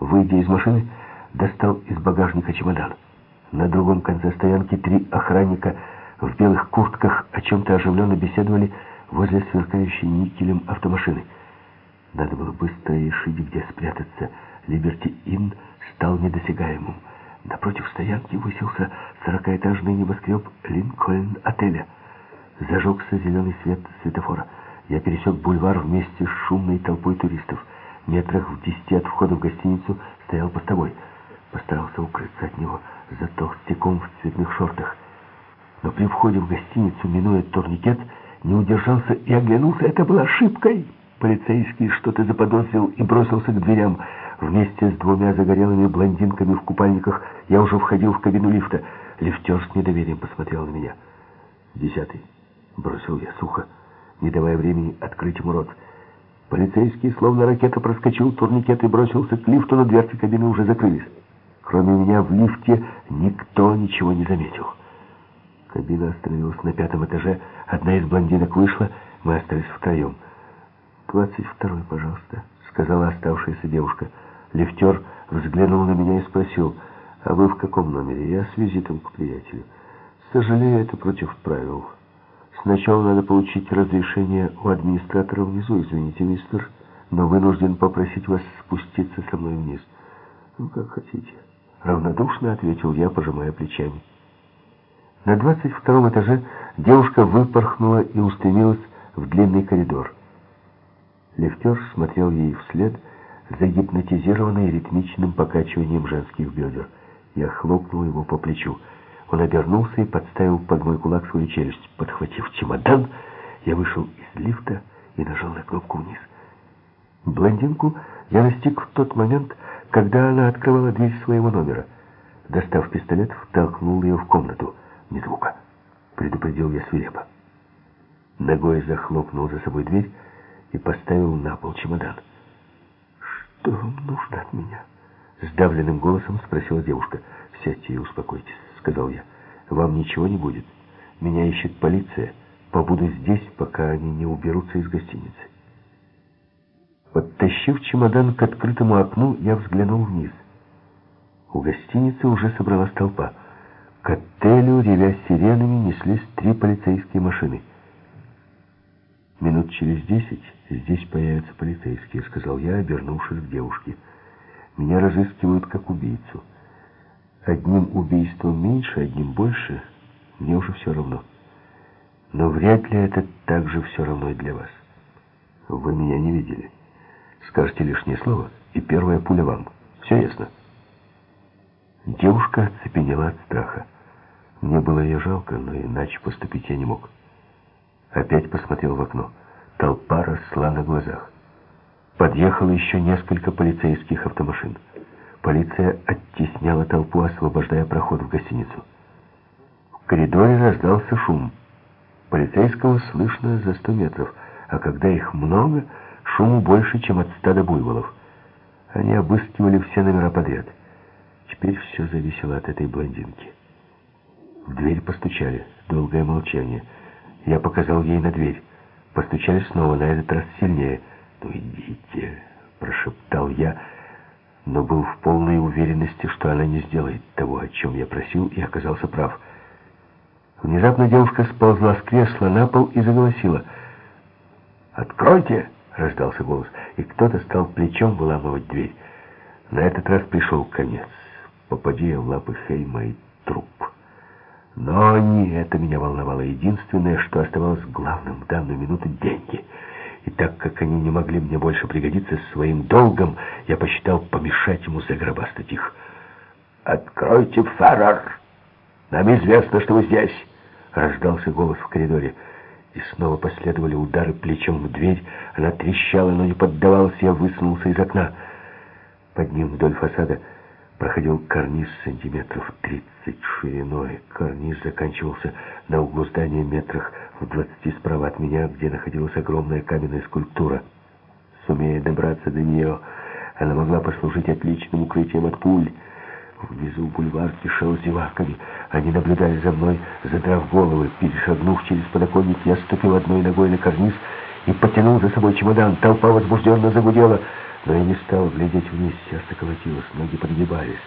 Выйдя из машины, достал из багажника чемодан. На другом конце стоянки три охранника в белых куртках о чем-то оживленно беседовали возле сверкающей никелем автомашины. Надо было быстро решить, где спрятаться. Либерти-Инн стал недосягаемым. Напротив стоянки высился сорокаэтажный небоскреб Линкольн-отеля. Зажегся зеленый свет светофора. Я пересек бульвар вместе с шумной толпой туристов. Метрах в десяти от входа в гостиницу стоял постовой. Постарался укрыться от него за толстяком в цветных шортах. Но при входе в гостиницу, минуя турникет, не удержался и оглянулся. Это была ошибкой. Полицейский что-то заподозрил и бросился к дверям. Вместе с двумя загорелыми блондинками в купальниках я уже входил в кабину лифта. Лифтер с недоверием посмотрел на меня. «Десятый», — бросил я сухо, не давая времени открыть ему рот. Полицейский, словно ракета, проскочил турникет и бросился к лифту, но дверцы кабины уже закрылись. Кроме меня в лифте никто ничего не заметил. Кабина остановилась на пятом этаже, одна из блондинок вышла, мы остались втроем. «Двадцать второй, пожалуйста», — сказала оставшаяся девушка. Лифтер взглянул на меня и спросил, «А вы в каком номере?» «Я с визитом к приятелю». «Сожалею, это против правил. Сначала надо получить разрешение у администратора внизу. Извините, мистер, но вынужден попросить вас спуститься со мной вниз». «Ну, как хотите». Равнодушно ответил я, пожимая плечами. На двадцать втором этаже девушка выпорхнула и устремилась в длинный коридор. Лифтер смотрел ей вслед, загипнотизированный ритмичным покачиванием женских бедер. Я хлопнул его по плечу. Он обернулся и подставил под мой кулак свою челюсть. Подхватив чемодан, я вышел из лифта и нажал на кнопку вниз. Блондинку я настиг в тот момент, когда она открывала дверь своего номера. Достав пистолет, втолкнул ее в комнату. «Ни звука», — предупредил я свирепо. Ногой захлопнул за собой дверь и поставил на пол чемодан. «Что вам нужно от меня?» Сдавленным голосом спросила девушка. «Сядьте и успокойтесь», — сказал я. «Вам ничего не будет. Меня ищет полиция. Побуду здесь, пока они не уберутся из гостиницы». Подтащив чемодан к открытому окну, я взглянул вниз. У гостиницы уже собралась толпа. К отелю, ревя сиренами, неслись три полицейские машины. «Минут через десять здесь появятся полицейские», — сказал я, обернувшись к девушке. «Меня разыскивают как убийцу. Одним убийством меньше, одним больше, мне уже все равно. Но вряд ли это так же все равно и для вас. Вы меня не видели. Скажете лишнее слово, и первая пуля вам. Все ясно?» Девушка оцепенела от страха. Мне было ее жалко, но иначе поступить я не мог. Опять посмотрел в окно. Толпа росла на глазах. Подъехало еще несколько полицейских автомашин. Полиция оттесняла толпу, освобождая проход в гостиницу. В коридоре раздался шум. Полицейского слышно за сто метров, а когда их много, шуму больше, чем от стада буйволов. Они обыскивали все номера подряд. Теперь все зависело от этой блондинки. В дверь постучали. Долгое молчание. Я показал ей на дверь. Постучали снова, на этот раз сильнее. «Ну идите», — прошептал я, но был в полной уверенности, что она не сделает того, о чем я просил, и оказался прав. Внезапно девушка сползла с кресла на пол и заголосила. «Откройте!» — раздался голос, и кто-то стал плечом выламывать дверь. На этот раз пришел конец. Попади в лапы Хейма и труп. Но не это меня волновало. Единственное, что оставалось главным в данную минуту — деньги. И так как они не могли мне больше пригодиться своим долгом, я посчитал помешать ему загробастать их. «Откройте, Феррер! Нам известно, что вы здесь!» Раздался голос в коридоре. И снова последовали удары плечом в дверь. Она трещала, но не поддавалась. Я высунулся из окна. Под ним вдоль фасада проходил карниз сантиметров 30 шириной. Карниз заканчивался на углу здания метрах в 20 справа от меня, где находилась огромная каменная скульптура. Сумея добраться до нее, она могла послужить отличным укрытием от пуль. Внизу бульвар кишел зеваками. Они наблюдали за мной, задрав головы. Перешагнув через подоконник, я ступил одной ногой на карниз и потянул за собой чемодан. Толпа возбужденно загудела. Но я не стал глядеть вниз, сердце колотилось, ноги подгибались.